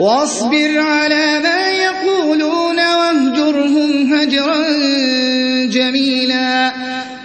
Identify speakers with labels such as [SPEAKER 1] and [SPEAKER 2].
[SPEAKER 1] واصبر على ما يقولون واهجرهم هجرا جميلا.